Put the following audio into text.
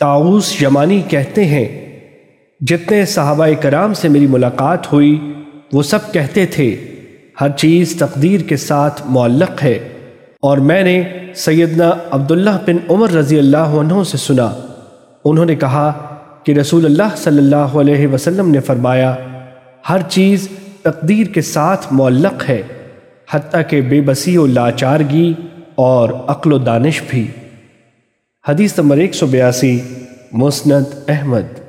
تاؤس یمانی کہتے ہیں، جتنے صحابہ کرام سے میری ملاقات ہوئی، وہ سب کہتے تھے، ہر چیز تقدیر کے ساتھ معلق ہے۔ اور میں نے سیدنا عبداللہ بن عمر رضی اللہ عنہ سے سنا۔ انہوں نے کہا کہ رسول اللہ صلی اللہ علیہ وسلم نے فرمایا، ہر چیز تقدیر کے ساتھ معلق ہے، حتیٰ کہ بے بسی و لاچارگی اور عقل و دانش بھی۔ حدیث نمبر ایک سو بیاسی مسند احمد۔